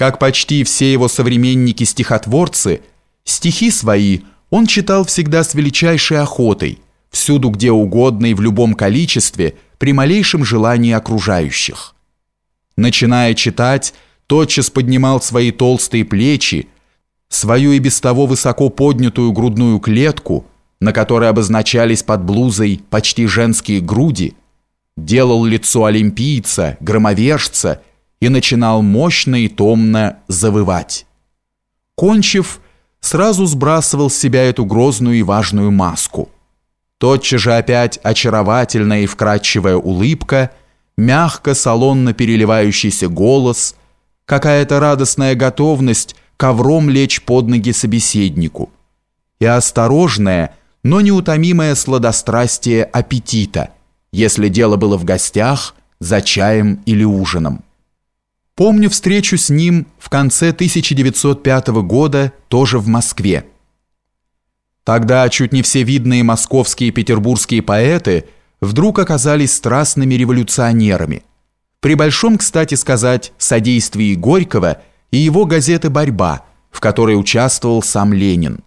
Как почти все его современники-стихотворцы, стихи свои он читал всегда с величайшей охотой, всюду где угодно и в любом количестве, при малейшем желании окружающих. Начиная читать, тотчас поднимал свои толстые плечи, свою и без того высоко поднятую грудную клетку, на которой обозначались под блузой почти женские груди, делал лицо олимпийца, громовержца и начинал мощно и томно завывать. Кончив, сразу сбрасывал с себя эту грозную и важную маску. Тотчас же опять очаровательная и вкрадчивая улыбка, мягко, салонно переливающийся голос, какая-то радостная готовность ковром лечь под ноги собеседнику и осторожное, но неутомимое сладострастие аппетита, если дело было в гостях, за чаем или ужином. Помню встречу с ним в конце 1905 года тоже в Москве. Тогда чуть не все видные московские и петербургские поэты вдруг оказались страстными революционерами. При большом, кстати сказать, содействии Горького и его газеты «Борьба», в которой участвовал сам Ленин.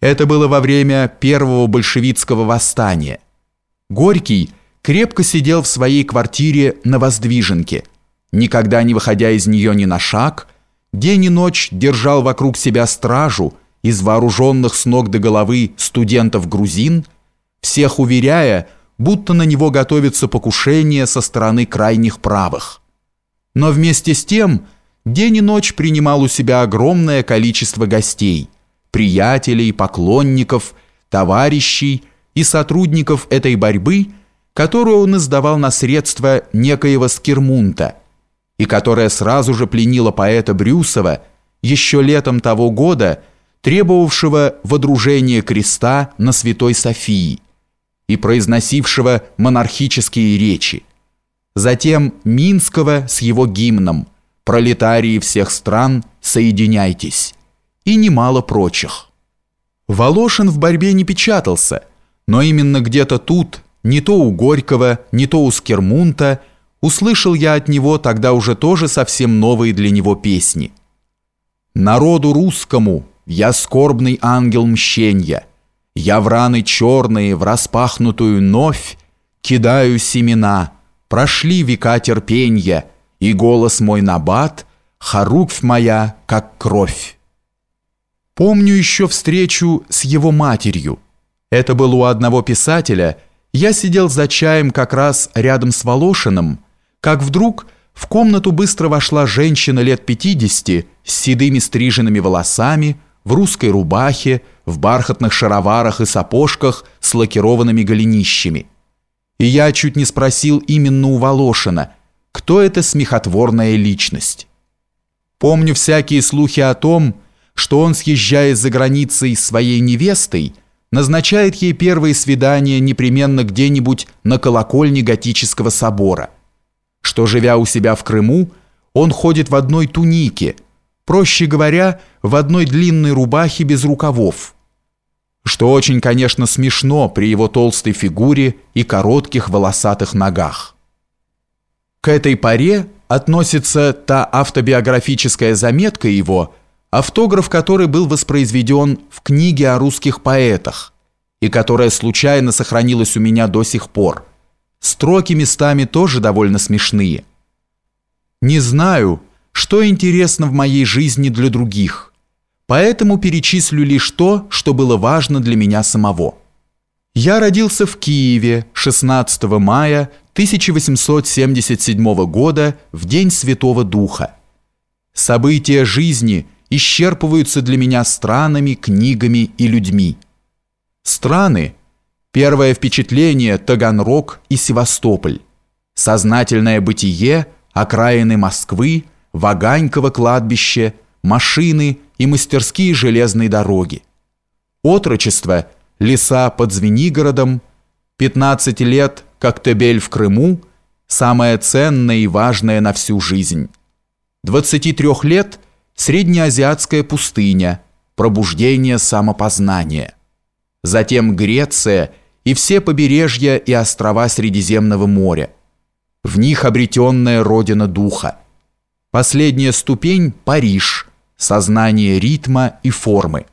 Это было во время первого большевистского восстания. Горький крепко сидел в своей квартире на Воздвиженке – никогда не выходя из нее ни на шаг, день и ночь держал вокруг себя стражу из вооруженных с ног до головы студентов-грузин, всех уверяя, будто на него готовится покушение со стороны крайних правых. Но вместе с тем день и ночь принимал у себя огромное количество гостей, приятелей, поклонников, товарищей и сотрудников этой борьбы, которую он издавал на средства некоего Скирмунта – и которая сразу же пленила поэта Брюсова еще летом того года, требовавшего водружения креста на Святой Софии и произносившего монархические речи. Затем Минского с его гимном «Пролетарии всех стран, соединяйтесь» и немало прочих. Волошин в борьбе не печатался, но именно где-то тут, не то у Горького, не то у Скермунта – услышал я от него тогда уже тоже совсем новые для него песни. «Народу русскому я скорбный ангел мщенья, я в раны черные, в распахнутую новь кидаю семена, прошли века терпенья, и голос мой набат, харуквь моя, как кровь». Помню еще встречу с его матерью. Это было у одного писателя. Я сидел за чаем как раз рядом с Волошиным, как вдруг в комнату быстро вошла женщина лет 50 с седыми стриженными волосами, в русской рубахе, в бархатных шароварах и сапожках с лакированными голенищами. И я чуть не спросил именно у Волошина, кто эта смехотворная личность. Помню всякие слухи о том, что он, съезжая за границей своей невестой, назначает ей первые свидания непременно где-нибудь на колокольне готического собора что, живя у себя в Крыму, он ходит в одной тунике, проще говоря, в одной длинной рубахе без рукавов, что очень, конечно, смешно при его толстой фигуре и коротких волосатых ногах. К этой паре относится та автобиографическая заметка его, автограф которой был воспроизведен в книге о русских поэтах и которая случайно сохранилась у меня до сих пор – Строки местами тоже довольно смешные. Не знаю, что интересно в моей жизни для других, поэтому перечислю лишь то, что было важно для меня самого. Я родился в Киеве 16 мая 1877 года в День Святого Духа. События жизни исчерпываются для меня странами, книгами и людьми. Страны – Первое впечатление – Таганрог и Севастополь. Сознательное бытие – окраины Москвы, Ваганьково кладбище, машины и мастерские железной дороги. Отрочество – леса под Звенигородом, 15 лет – Коктебель в Крыму, самое ценное и важное на всю жизнь. 23 лет – Среднеазиатская пустыня, пробуждение самопознания. Затем Греция – и все побережья и острова Средиземного моря. В них обретенная родина духа. Последняя ступень – Париж, сознание ритма и формы.